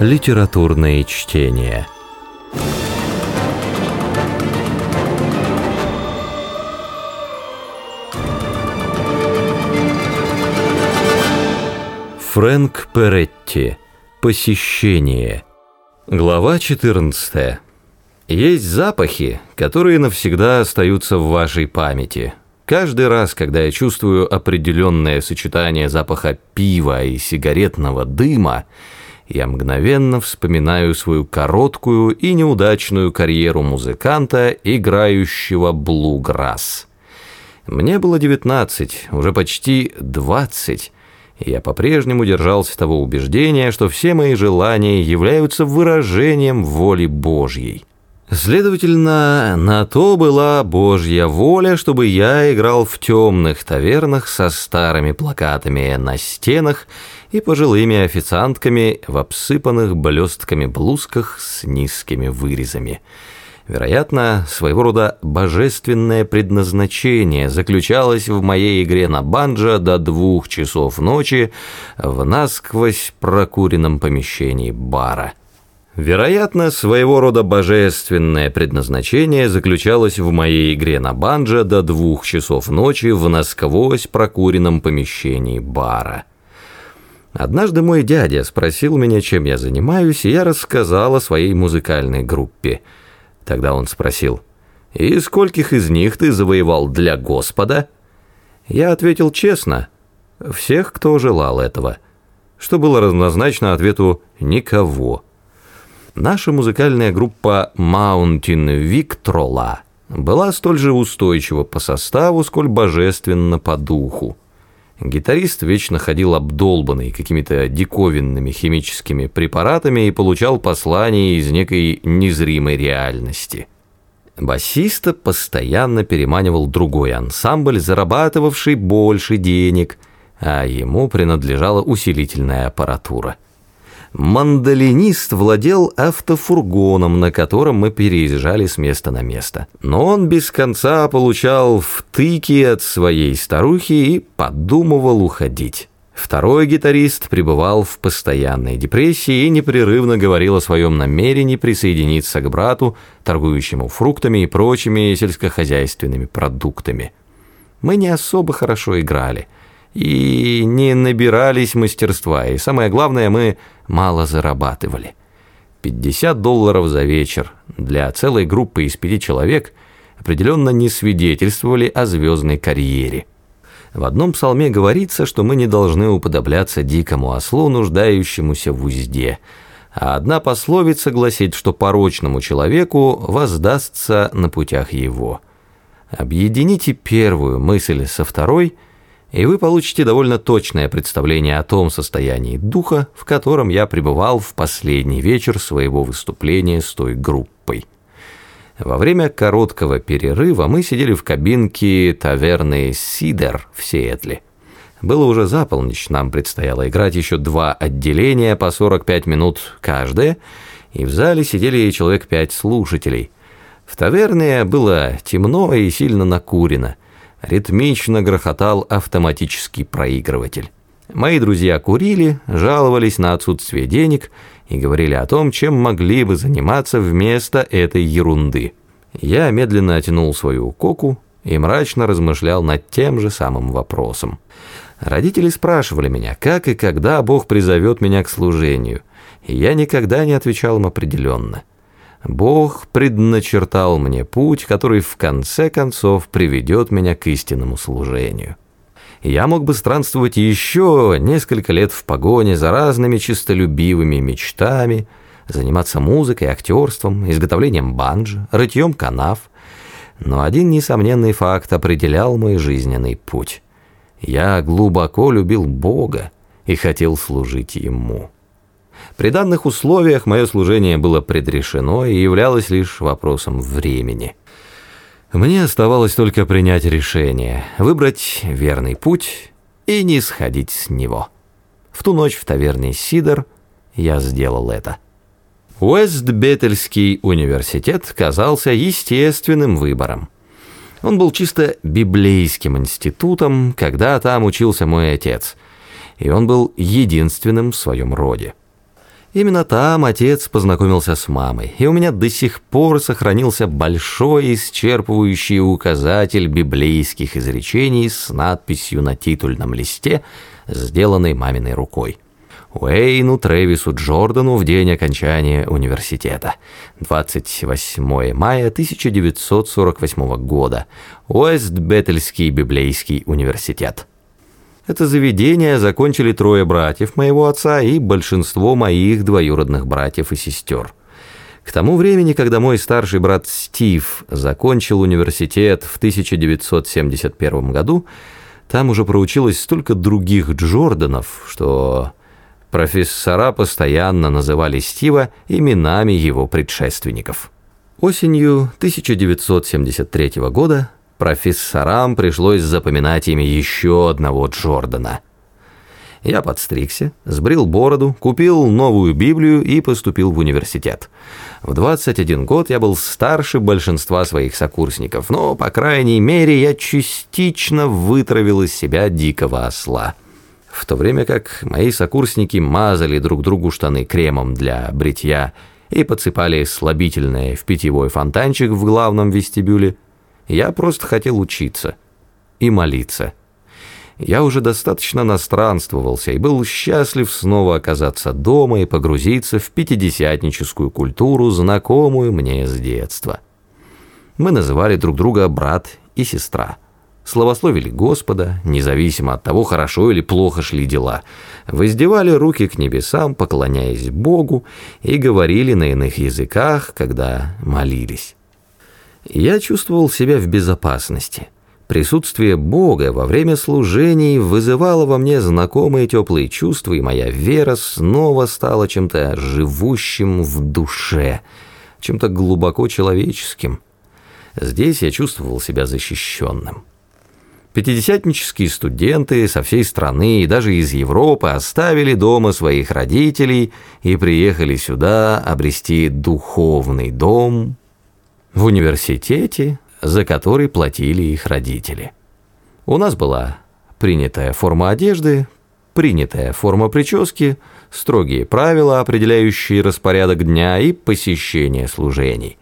Литературные чтения. Фрэнк Перетти. Посещение. Глава 14. Есть запахи, которые навсегда остаются в вашей памяти. Каждый раз, когда я чувствую определенное сочетание запаха пива и сигаретного дыма, я мгновенно вспоминаю свою короткую и неудачную карьеру музыканта, играющего блуграсс. Мне было 19, уже почти 20, и я по-прежнему держался того убеждения, что все мои желания являются выражением воли Божьей. Следовательно, на то была Божья воля, чтобы я играл в темных тавернах со старыми плакатами на стенах и пожилыми официантками в обсыпанных блестками блузках с низкими вырезами. Вероятно, своего рода божественное предназначение заключалось в моей игре на банджо до двух часов ночи в насквозь прокуренном помещении бара. Вероятно, своего рода божественное предназначение заключалось в моей игре на банджо до двух часов ночи в насквозь прокуренном помещении бара. Однажды мой дядя спросил меня, чем я занимаюсь, и я рассказал о своей музыкальной группе. Тогда он спросил, «И скольких из них ты завоевал для Господа?» Я ответил честно, «Всех, кто желал этого», что было равнозначно ответу «никого». Наша музыкальная группа Mountain Victrola была столь же устойчива по составу, сколь божественна по духу. Гитарист вечно ходил обдолбанный какими-то диковинными химическими препаратами и получал послания из некой незримой реальности. Басиста постоянно переманивал другой ансамбль, зарабатывавший больше денег, а ему принадлежала усилительная аппаратура мандолинист владел автофургоном, на котором мы переезжали с места на место. Но он без конца получал втыки от своей старухи и подумывал уходить. Второй гитарист пребывал в постоянной депрессии и непрерывно говорил о своем намерении присоединиться к брату, торгующему фруктами и прочими сельскохозяйственными продуктами. Мы не особо хорошо играли – и не набирались мастерства, и самое главное, мы мало зарабатывали. 50 долларов за вечер для целой группы из пяти человек определенно не свидетельствовали о звездной карьере. В одном псалме говорится, что мы не должны уподобляться дикому ослу, нуждающемуся в узде, а одна пословица гласит, что порочному человеку воздастся на путях его. Объедините первую мысль со второй – и вы получите довольно точное представление о том состоянии духа, в котором я пребывал в последний вечер своего выступления с той группой. Во время короткого перерыва мы сидели в кабинке таверны «Сидер» в Сиэтле. Было уже за нам предстояло играть еще два отделения по 45 минут каждое, и в зале сидели человек пять слушателей. В таверне было темно и сильно накурено – ритмично грохотал автоматический проигрыватель. Мои друзья курили, жаловались на отсутствие денег и говорили о том, чем могли бы заниматься вместо этой ерунды. Я медленно оттянул свою коку и мрачно размышлял над тем же самым вопросом. Родители спрашивали меня, как и когда Бог призовет меня к служению, и я никогда не отвечал им определенно. Бог предначертал мне путь, который в конце концов приведет меня к истинному служению. Я мог бы странствовать еще несколько лет в погоне за разными чистолюбивыми мечтами, заниматься музыкой, актерством, изготовлением банджо, рытьем канав. Но один несомненный факт определял мой жизненный путь. Я глубоко любил Бога и хотел служить Ему. При данных условиях мое служение было предрешено и являлось лишь вопросом времени. Мне оставалось только принять решение, выбрать верный путь и не сходить с него. В ту ночь в таверне «Сидор» я сделал это. Уэст-Беттельский университет казался естественным выбором. Он был чисто библейским институтом, когда там учился мой отец, и он был единственным в своем роде. Именно там отец познакомился с мамой, и у меня до сих пор сохранился большой исчерпывающий указатель библейских изречений с надписью на титульном листе, сделанной маминой рукой. Уэйну Трэвису Джордану в день окончания университета. 28 мая 1948 года. Уэст-Беттельский библейский университет. Это заведение закончили трое братьев моего отца и большинство моих двоюродных братьев и сестер. К тому времени, когда мой старший брат Стив закончил университет в 1971 году, там уже проучилось столько других Джорданов, что профессора постоянно называли Стива именами его предшественников. Осенью 1973 года профессорам пришлось запоминать имя еще одного Джордана. Я подстригся, сбрил бороду, купил новую Библию и поступил в университет. В 21 год я был старше большинства своих сокурсников, но, по крайней мере, я частично вытравил из себя дикого осла. В то время как мои сокурсники мазали друг другу штаны кремом для бритья и подсыпали слабительное в питьевой фонтанчик в главном вестибюле, я просто хотел учиться и молиться. Я уже достаточно настранствовался и был счастлив снова оказаться дома и погрузиться в пятидесятническую культуру, знакомую мне с детства. Мы называли друг друга брат и сестра. Славословили Господа, независимо от того, хорошо или плохо шли дела. Воздевали руки к небесам, поклоняясь Богу, и говорили на иных языках, когда молились. Я чувствовал себя в безопасности. Присутствие Бога во время служений вызывало во мне знакомые теплые чувства, и моя вера снова стала чем-то живущим в душе, чем-то глубоко человеческим. Здесь я чувствовал себя защищенным. Пятидесятнические студенты со всей страны и даже из Европы оставили дома своих родителей и приехали сюда обрести духовный дом в университете, за который платили их родители. У нас была принятая форма одежды, принятая форма прически, строгие правила, определяющие распорядок дня и посещение служений.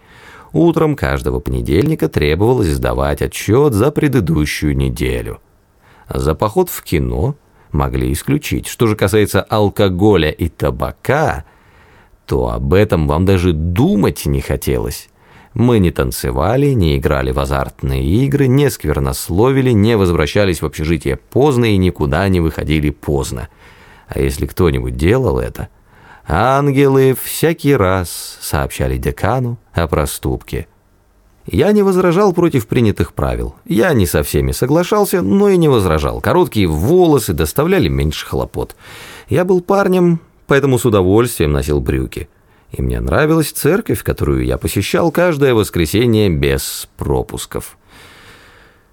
Утром каждого понедельника требовалось сдавать отчет за предыдущую неделю. За поход в кино могли исключить. Что же касается алкоголя и табака, то об этом вам даже думать не хотелось. Мы не танцевали, не играли в азартные игры, не сквернословили, не возвращались в общежитие поздно и никуда не выходили поздно. А если кто-нибудь делал это, ангелы всякий раз сообщали декану о проступке. Я не возражал против принятых правил. Я не со всеми соглашался, но и не возражал. Короткие волосы доставляли меньше хлопот. Я был парнем, поэтому с удовольствием носил брюки и мне нравилась церковь, которую я посещал каждое воскресенье без пропусков.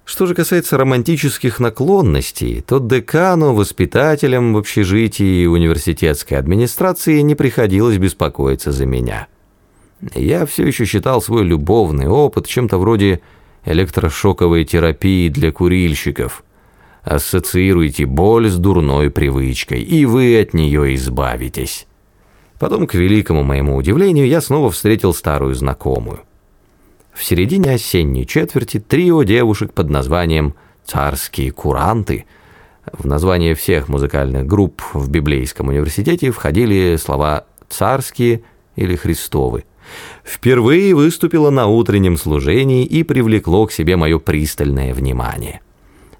Что же касается романтических наклонностей, то декану, воспитателям в общежитии и университетской администрации не приходилось беспокоиться за меня. Я все еще считал свой любовный опыт чем-то вроде электрошоковой терапии для курильщиков. Ассоциируйте боль с дурной привычкой, и вы от нее избавитесь. Потом, к великому моему удивлению, я снова встретил старую знакомую. В середине осенней четверти трио девушек под названием «Царские куранты» В название всех музыкальных групп в Библейском университете входили слова «царские» или «христовы». Впервые выступило на утреннем служении и привлекло к себе мое пристальное внимание.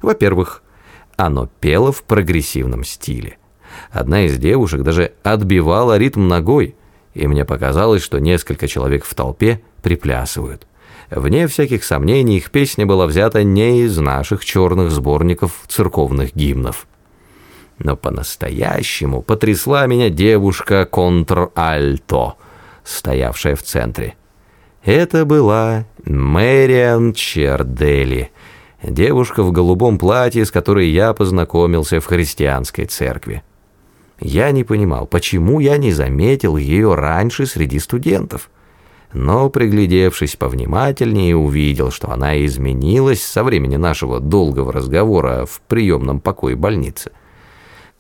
Во-первых, оно пело в прогрессивном стиле. Одна из девушек даже отбивала ритм ногой, и мне показалось, что несколько человек в толпе приплясывают. Вне всяких сомнений, их песня была взята не из наших черных сборников церковных гимнов. Но по-настоящему потрясла меня девушка контр-альто, стоявшая в центре. Это была Мэриан Чердели, девушка в голубом платье, с которой я познакомился в христианской церкви. Я не понимал, почему я не заметил ее раньше среди студентов. Но, приглядевшись повнимательнее, увидел, что она изменилась со времени нашего долгого разговора в приемном покое больницы.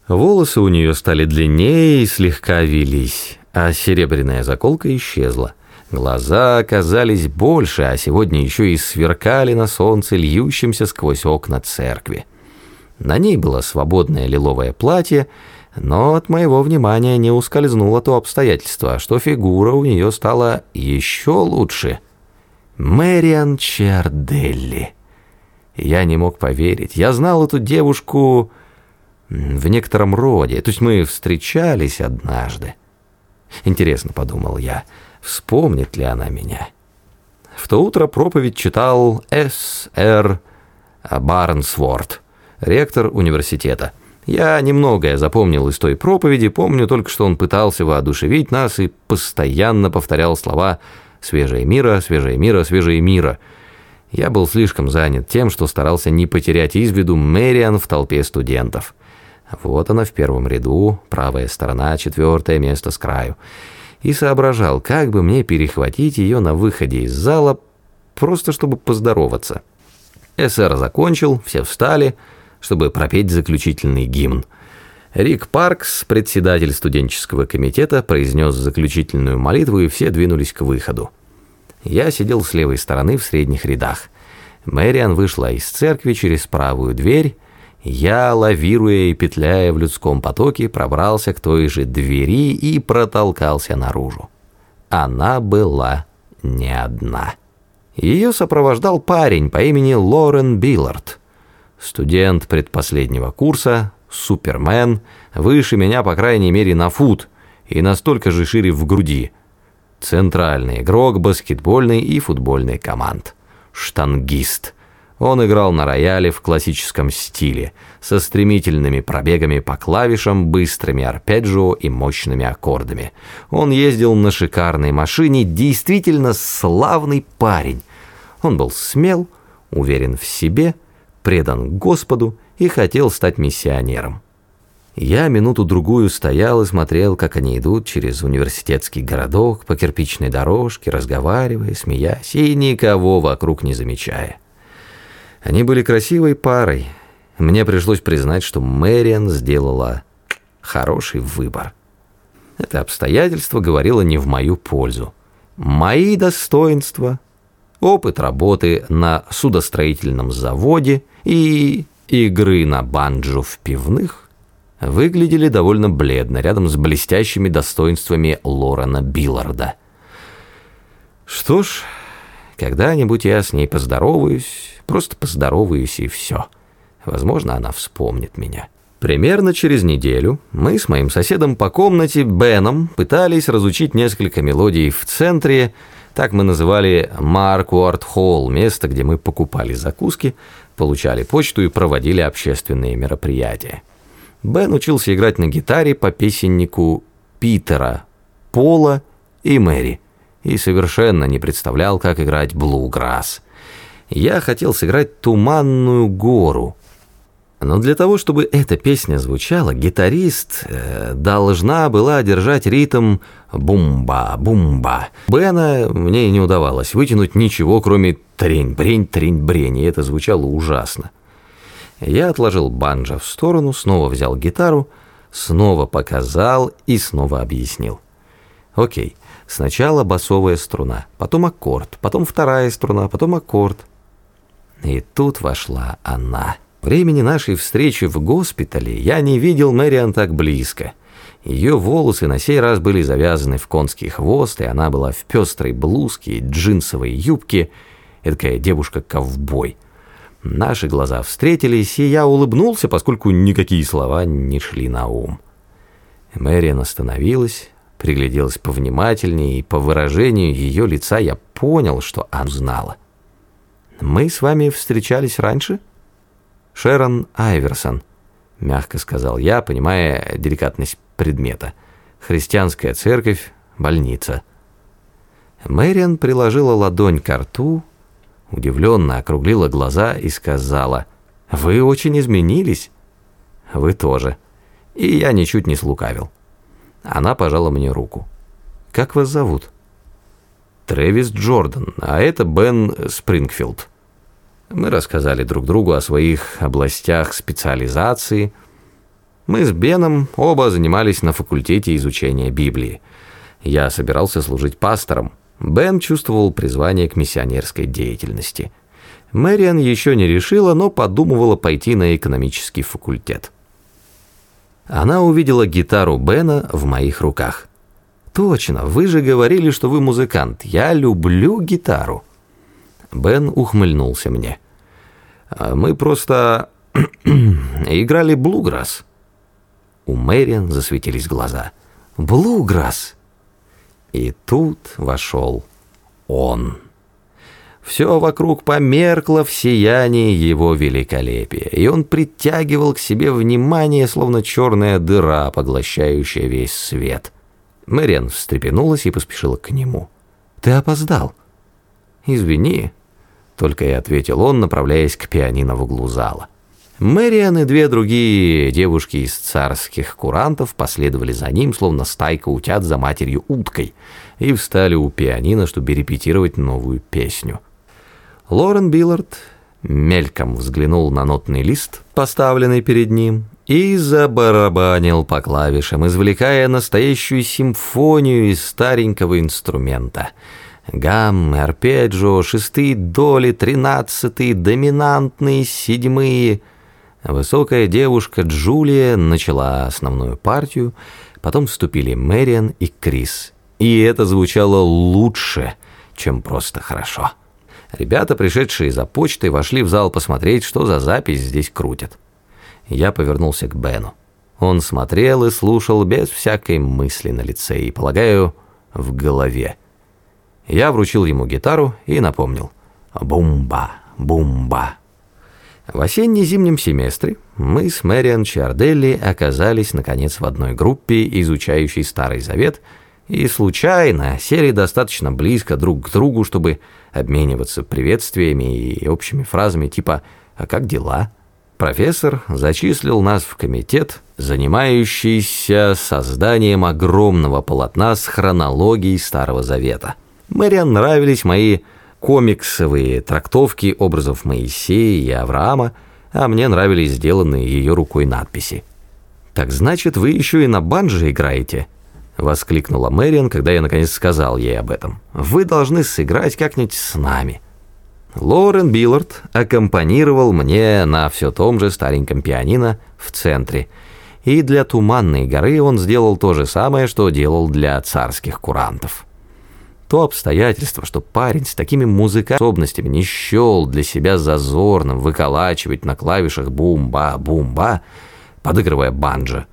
Волосы у нее стали длиннее и слегка велись, а серебряная заколка исчезла. Глаза оказались больше, а сегодня еще и сверкали на солнце, льющемся сквозь окна церкви. На ней было свободное лиловое платье, но от моего внимания не ускользнуло то обстоятельство, что фигура у нее стала еще лучше. Мэриан Чарделли. Я не мог поверить. Я знал эту девушку в некотором роде, то есть мы встречались однажды. Интересно, подумал я, вспомнит ли она меня. В то утро проповедь читал С.Р. Барнсворт, ректор университета. Я немногое запомнил из той проповеди, помню только, что он пытался воодушевить нас и постоянно повторял слова «свежее мира, свежее мира, свежее мира». Я был слишком занят тем, что старался не потерять из виду Мэриан в толпе студентов. Вот она в первом ряду, правая сторона, четвертое место с краю. И соображал, как бы мне перехватить ее на выходе из зала, просто чтобы поздороваться. СР закончил, все встали, чтобы пропеть заключительный гимн. Рик Паркс, председатель студенческого комитета, произнес заключительную молитву, и все двинулись к выходу. Я сидел с левой стороны в средних рядах. Мэриан вышла из церкви через правую дверь, я, лавируя и петляя в людском потоке, пробрался к той же двери и протолкался наружу. Она была не одна. Ее сопровождал парень по имени Лорен Биллард, студент предпоследнего курса, супермен, выше меня, по крайней мере, на фут и настолько же шире в груди. Центральный игрок баскетбольной и футбольной команд. Штангист. Он играл на рояле в классическом стиле, со стремительными пробегами по клавишам, быстрыми арпеджио и мощными аккордами. Он ездил на шикарной машине, действительно славный парень. Он был смел, уверен в себе, предан Господу и хотел стать миссионером. Я минуту-другую стоял и смотрел, как они идут через университетский городок по кирпичной дорожке, разговаривая, смеясь и никого вокруг не замечая. Они были красивой парой. Мне пришлось признать, что Мэриан сделала хороший выбор. Это обстоятельство говорило не в мою пользу. Мои достоинства, опыт работы на судостроительном заводе и игры на банджо в пивных выглядели довольно бледно рядом с блестящими достоинствами Лорена Билларда. Что ж, когда-нибудь я с ней поздороваюсь, просто поздороваюсь и все. Возможно, она вспомнит меня. Примерно через неделю мы с моим соседом по комнате Беном пытались разучить несколько мелодий в центре, так мы называли Маркуарт Холл, место, где мы покупали закуски, получали почту и проводили общественные мероприятия. Бен учился играть на гитаре по песеннику Питера, Пола и Мэри и совершенно не представлял, как играть блуграсс. Я хотел сыграть «Туманную гору», но для того, чтобы эта песня звучала, гитарист э, должна была держать ритм бумба-бумба. Бена мне не удавалось вытянуть ничего, кроме трень-брень, трень-брень, и это звучало ужасно. Я отложил банджо в сторону, снова взял гитару, снова показал и снова объяснил. Окей, сначала басовая струна, потом аккорд, потом вторая струна, потом аккорд. И тут вошла она. Времени нашей встречи в госпитале я не видел Мэриан так близко. Ее волосы на сей раз были завязаны в конский хвост, и она была в пестрой блузке и джинсовой юбке, такая девушка-ковбой. Наши глаза встретились, и я улыбнулся, поскольку никакие слова не шли на ум. Мэриан остановилась, пригляделась повнимательнее, и по выражению ее лица я понял, что она знала. «Мы с вами встречались раньше?» «Шерон Айверсон», — мягко сказал я, понимая деликатность предмета. «Христианская церковь, больница». Мэриан приложила ладонь к рту, удивленно округлила глаза и сказала, «Вы очень изменились». «Вы тоже». И я ничуть не слукавил. Она пожала мне руку. «Как вас зовут?» «Трэвис Джордан, а это Бен Спрингфилд». Мы рассказали друг другу о своих областях специализации. Мы с Беном оба занимались на факультете изучения Библии. Я собирался служить пастором. Бен чувствовал призвание к миссионерской деятельности. Мэриан еще не решила, но подумывала пойти на экономический факультет. Она увидела гитару Бена в моих руках. «Точно, вы же говорили, что вы музыкант. Я люблю гитару». Бен ухмыльнулся мне. «А «Мы просто играли блуграсс». У Мэриан засветились глаза. «Блуграсс!» И тут вошел он. Все вокруг померкло в сиянии его великолепия, и он притягивал к себе внимание, словно черная дыра, поглощающая весь свет. Мэриан встрепенулась и поспешила к нему. «Ты опоздал». «Извини», — только и ответил он, направляясь к пианино в углу зала. Мэриан и две другие девушки из царских курантов последовали за ним, словно стайка утят за матерью уткой, и встали у пианино, чтобы репетировать новую песню. Лорен Биллард мельком взглянул на нотный лист, поставленный перед ним, и забарабанил по клавишам, извлекая настоящую симфонию из старенького инструмента. Гаммы, арпеджио, шестые доли, тринадцатые, доминантные, седьмые — Высокая девушка Джулия начала основную партию, потом вступили Мэриан и Крис. И это звучало лучше, чем просто хорошо. Ребята, пришедшие за почтой, вошли в зал посмотреть, что за запись здесь крутят. Я повернулся к Бену. Он смотрел и слушал без всякой мысли на лице и, полагаю, в голове. Я вручил ему гитару и напомнил «Бумба, бумба». В осенне-зимнем семестре мы с Мэриан Чарделли оказались, наконец, в одной группе, изучающей Старый Завет, и случайно сели достаточно близко друг к другу, чтобы обмениваться приветствиями и общими фразами типа «А как дела?». Профессор зачислил нас в комитет, занимающийся созданием огромного полотна с хронологией Старого Завета. Мэриан нравились мои комиксовые трактовки образов Моисея и Авраама, а мне нравились сделанные ее рукой надписи. «Так значит, вы еще и на банже играете?» — воскликнула Мэриан, когда я наконец сказал ей об этом. «Вы должны сыграть как-нибудь с нами». Лорен Биллард аккомпанировал мне на все том же стареньком пианино в центре, и для Туманной горы он сделал то же самое, что делал для царских курантов. То обстоятельство, что парень с такими музыкоспособностями не счел для себя зазорным выколачивать на клавишах бум-ба-бум-ба, подыгрывая банджо,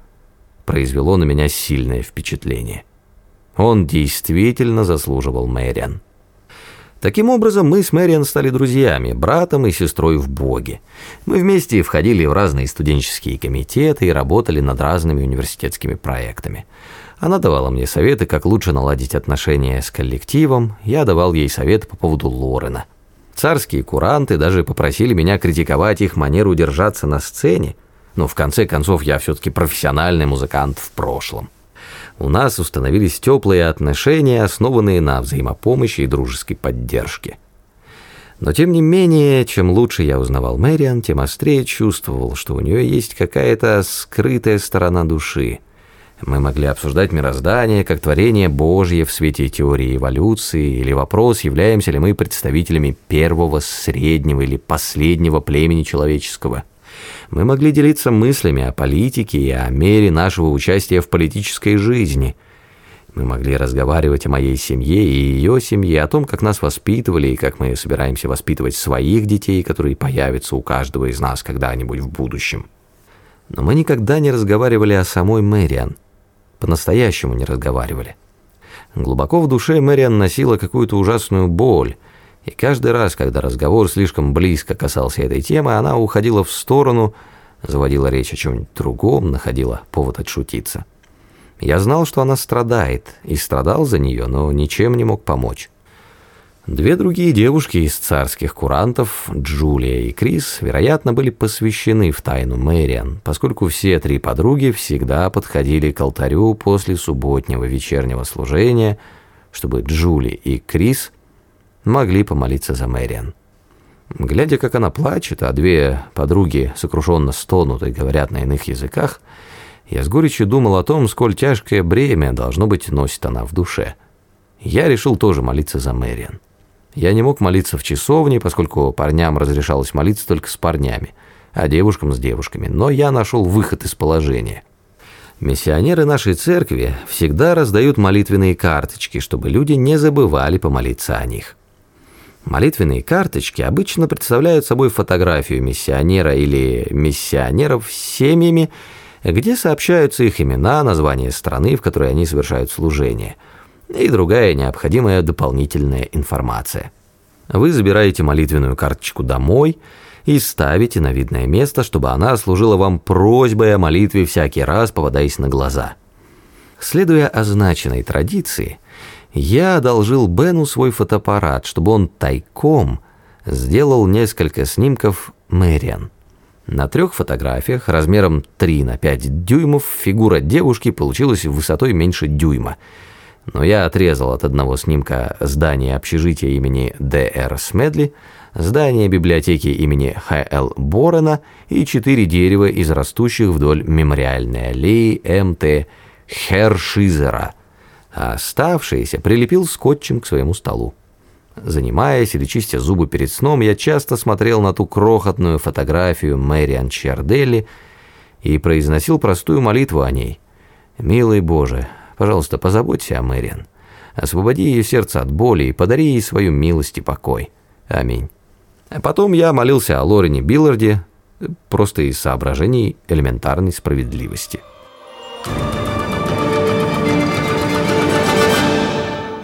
произвело на меня сильное впечатление. Он действительно заслуживал Мэриан. Таким образом, мы с Мэриан стали друзьями, братом и сестрой в Боге. Мы вместе входили в разные студенческие комитеты и работали над разными университетскими проектами. Она давала мне советы, как лучше наладить отношения с коллективом, я давал ей советы по поводу Лорена. Царские куранты даже попросили меня критиковать их манеру держаться на сцене, но в конце концов я все-таки профессиональный музыкант в прошлом. У нас установились теплые отношения, основанные на взаимопомощи и дружеской поддержке. Но тем не менее, чем лучше я узнавал Мэриан, тем острее чувствовал, что у нее есть какая-то скрытая сторона души – мы могли обсуждать мироздание как творение Божье в свете теории эволюции или вопрос, являемся ли мы представителями первого, среднего или последнего племени человеческого. Мы могли делиться мыслями о политике и о мере нашего участия в политической жизни. Мы могли разговаривать о моей семье и ее семье, о том, как нас воспитывали и как мы собираемся воспитывать своих детей, которые появятся у каждого из нас когда-нибудь в будущем. Но мы никогда не разговаривали о самой Мэриан по-настоящему не разговаривали. Глубоко в душе Мэриан носила какую-то ужасную боль, и каждый раз, когда разговор слишком близко касался этой темы, она уходила в сторону, заводила речь о чем-нибудь другом, находила повод отшутиться. Я знал, что она страдает, и страдал за нее, но ничем не мог помочь. Две другие девушки из царских курантов, Джулия и Крис, вероятно, были посвящены в тайну Мэриан, поскольку все три подруги всегда подходили к алтарю после субботнего вечернего служения, чтобы Джули и Крис могли помолиться за Мэриан. Глядя, как она плачет, а две подруги сокрушенно стонут и говорят на иных языках, Я с горечью думал о том, сколь тяжкое бремя, должно быть, носит она в душе. Я решил тоже молиться за Мэриан. Я не мог молиться в часовне, поскольку парням разрешалось молиться только с парнями, а девушкам с девушками, но я нашел выход из положения. Миссионеры нашей церкви всегда раздают молитвенные карточки, чтобы люди не забывали помолиться о них. Молитвенные карточки обычно представляют собой фотографию миссионера или миссионеров с семьями, где сообщаются их имена, название страны, в которой они совершают служение, и другая необходимая дополнительная информация. Вы забираете молитвенную карточку домой и ставите на видное место, чтобы она служила вам просьбой о молитве всякий раз, попадаясь на глаза. Следуя означенной традиции, я одолжил Бену свой фотоаппарат, чтобы он тайком сделал несколько снимков Мэриан. На трех фотографиях размером 3 на 5 дюймов фигура девушки получилась высотой меньше дюйма. Но я отрезал от одного снимка здание общежития имени Д.Р. Смедли, здание библиотеки имени Х.Л. Борена и четыре дерева из растущих вдоль мемориальной аллеи М.Т. Хершизера – а оставшиеся прилепил скотчем к своему столу. Занимаясь или чистя зубы перед сном, я часто смотрел на ту крохотную фотографию Мэриан Чарделли и произносил простую молитву о ней. «Милый Боже, пожалуйста, позаботься о Мэриан. Освободи ее сердце от боли и подари ей свою милость и покой. Аминь». А потом я молился о Лорене Билларде, просто из соображений элементарной справедливости.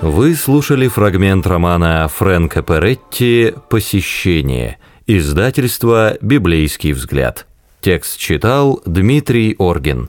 Вы слушали фрагмент романа Фрэнка Перетти «Посещение», издательство «Библейский взгляд». Текст читал Дмитрий Оргин.